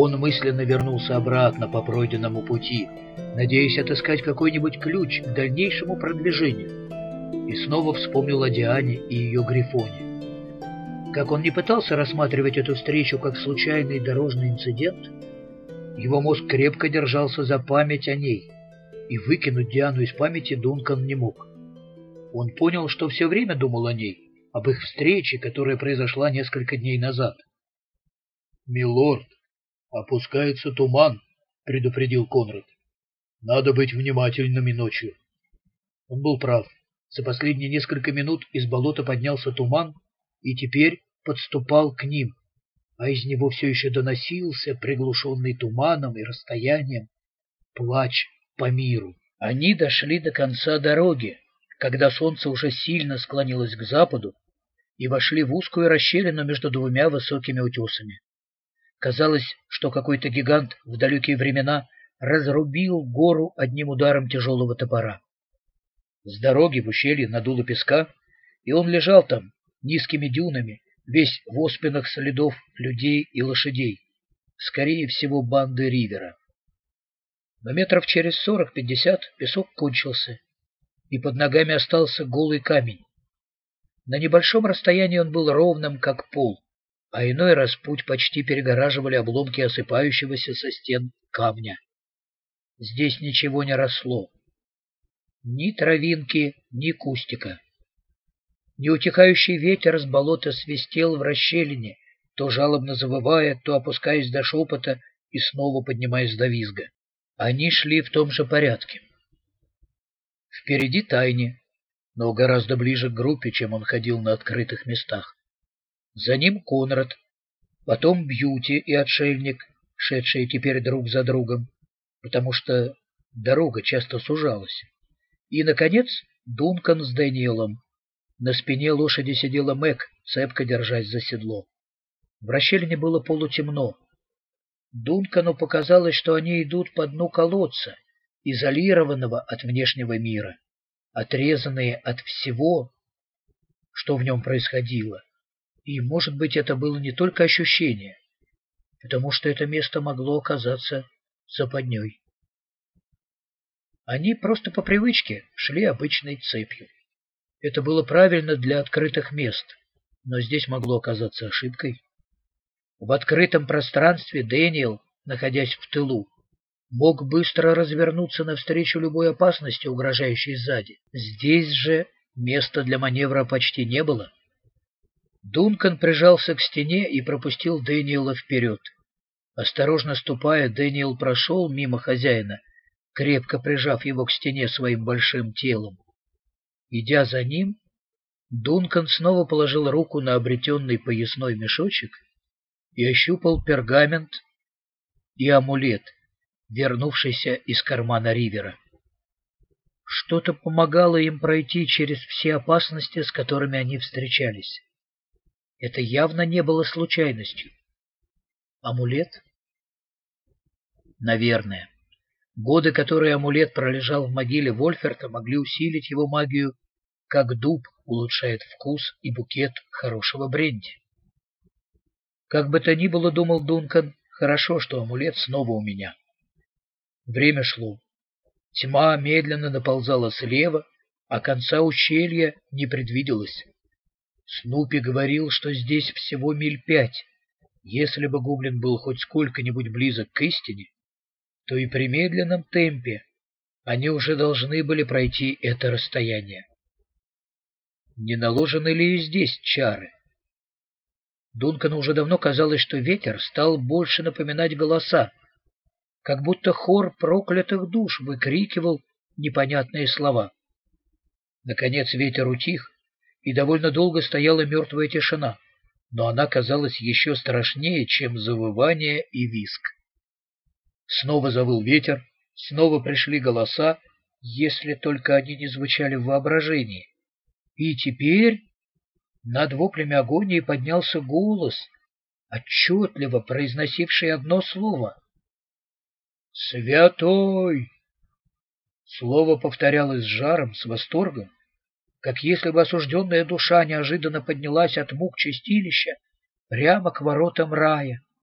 Он мысленно вернулся обратно по пройденному пути, надеясь отыскать какой-нибудь ключ к дальнейшему продвижению, и снова вспомнил о Диане и ее Грифоне. Как он не пытался рассматривать эту встречу как случайный дорожный инцидент, его мозг крепко держался за память о ней, и выкинуть Диану из памяти Дункан не мог. Он понял, что все время думал о ней, об их встрече, которая произошла несколько дней назад. «Милорд, опускается туман», — предупредил Конрад. «Надо быть внимательными ночью». Он был прав. За последние несколько минут из болота поднялся туман и теперь подступал к ним, а из него все еще доносился, приглушенный туманом и расстоянием, плач по миру. Они дошли до конца дороги, когда солнце уже сильно склонилось к западу, и вошли в узкую расщелину между двумя высокими утесами. Казалось, что какой-то гигант в далекие времена разрубил гору одним ударом тяжелого топора. С дороги в ущелье надуло песка, и он лежал там, низкими дюнами, весь в оспинах следов людей и лошадей, скорее всего, банды Ривера. Но метров через сорок-пятьдесят песок кончился, и под ногами остался голый камень. На небольшом расстоянии он был ровным, как пол, а иной раз путь почти перегораживали обломки осыпающегося со стен камня. Здесь ничего не росло. Ни травинки, ни кустика. Неутихающий ветер с болота свистел в расщелине, то жалобно завывая, то опускаясь до шепота и снова поднимаясь до визга. Они шли в том же порядке. Впереди Тайни, но гораздо ближе к группе, чем он ходил на открытых местах. За ним Конрад, потом Бьюти и Отшельник, шедшие теперь друг за другом, потому что дорога часто сужалась. И, наконец, Дункан с Дэниелом. На спине лошади сидела Мэг, цепко держась за седло. В расщелине было полутемно. Дункану показалось, что они идут по дну колодца, изолированного от внешнего мира, отрезанные от всего, что в нем происходило. И, может быть, это было не только ощущение, потому что это место могло оказаться западней. Они просто по привычке шли обычной цепью. Это было правильно для открытых мест, но здесь могло оказаться ошибкой. В открытом пространстве Дэниел, находясь в тылу, мог быстро развернуться навстречу любой опасности, угрожающей сзади. Здесь же места для маневра почти не было. Дункан прижался к стене и пропустил Дэниела вперед. Осторожно ступая, Дэниел прошел мимо хозяина, крепко прижав его к стене своим большим телом. Идя за ним, Дункан снова положил руку на обретенный поясной мешочек и ощупал пергамент и амулет — вернувшийся из кармана Ривера. Что-то помогало им пройти через все опасности, с которыми они встречались. Это явно не было случайностью. Амулет? Наверное. Годы, которые амулет пролежал в могиле Вольферта, могли усилить его магию, как дуб улучшает вкус и букет хорошего бренди. Как бы то ни было, думал Дункан, хорошо, что амулет снова у меня. Время шло. Тьма медленно наползала слева, а конца ущелья не предвиделось. Снупи говорил, что здесь всего миль пять. Если бы гоблин был хоть сколько-нибудь близок к истине, то и при медленном темпе они уже должны были пройти это расстояние. Не наложены ли и здесь чары? Дункану уже давно казалось, что ветер стал больше напоминать голоса, как будто хор проклятых душ выкрикивал непонятные слова. Наконец ветер утих, и довольно долго стояла мертвая тишина, но она казалась еще страшнее, чем завывание и виск. Снова завыл ветер, снова пришли голоса, если только они не звучали в воображении. И теперь над воплями агонии поднялся голос, отчетливо произносивший одно слово — «Святой!» Слово повторялось с жаром, с восторгом, как если бы осужденная душа неожиданно поднялась от мук чистилища прямо к воротам рая.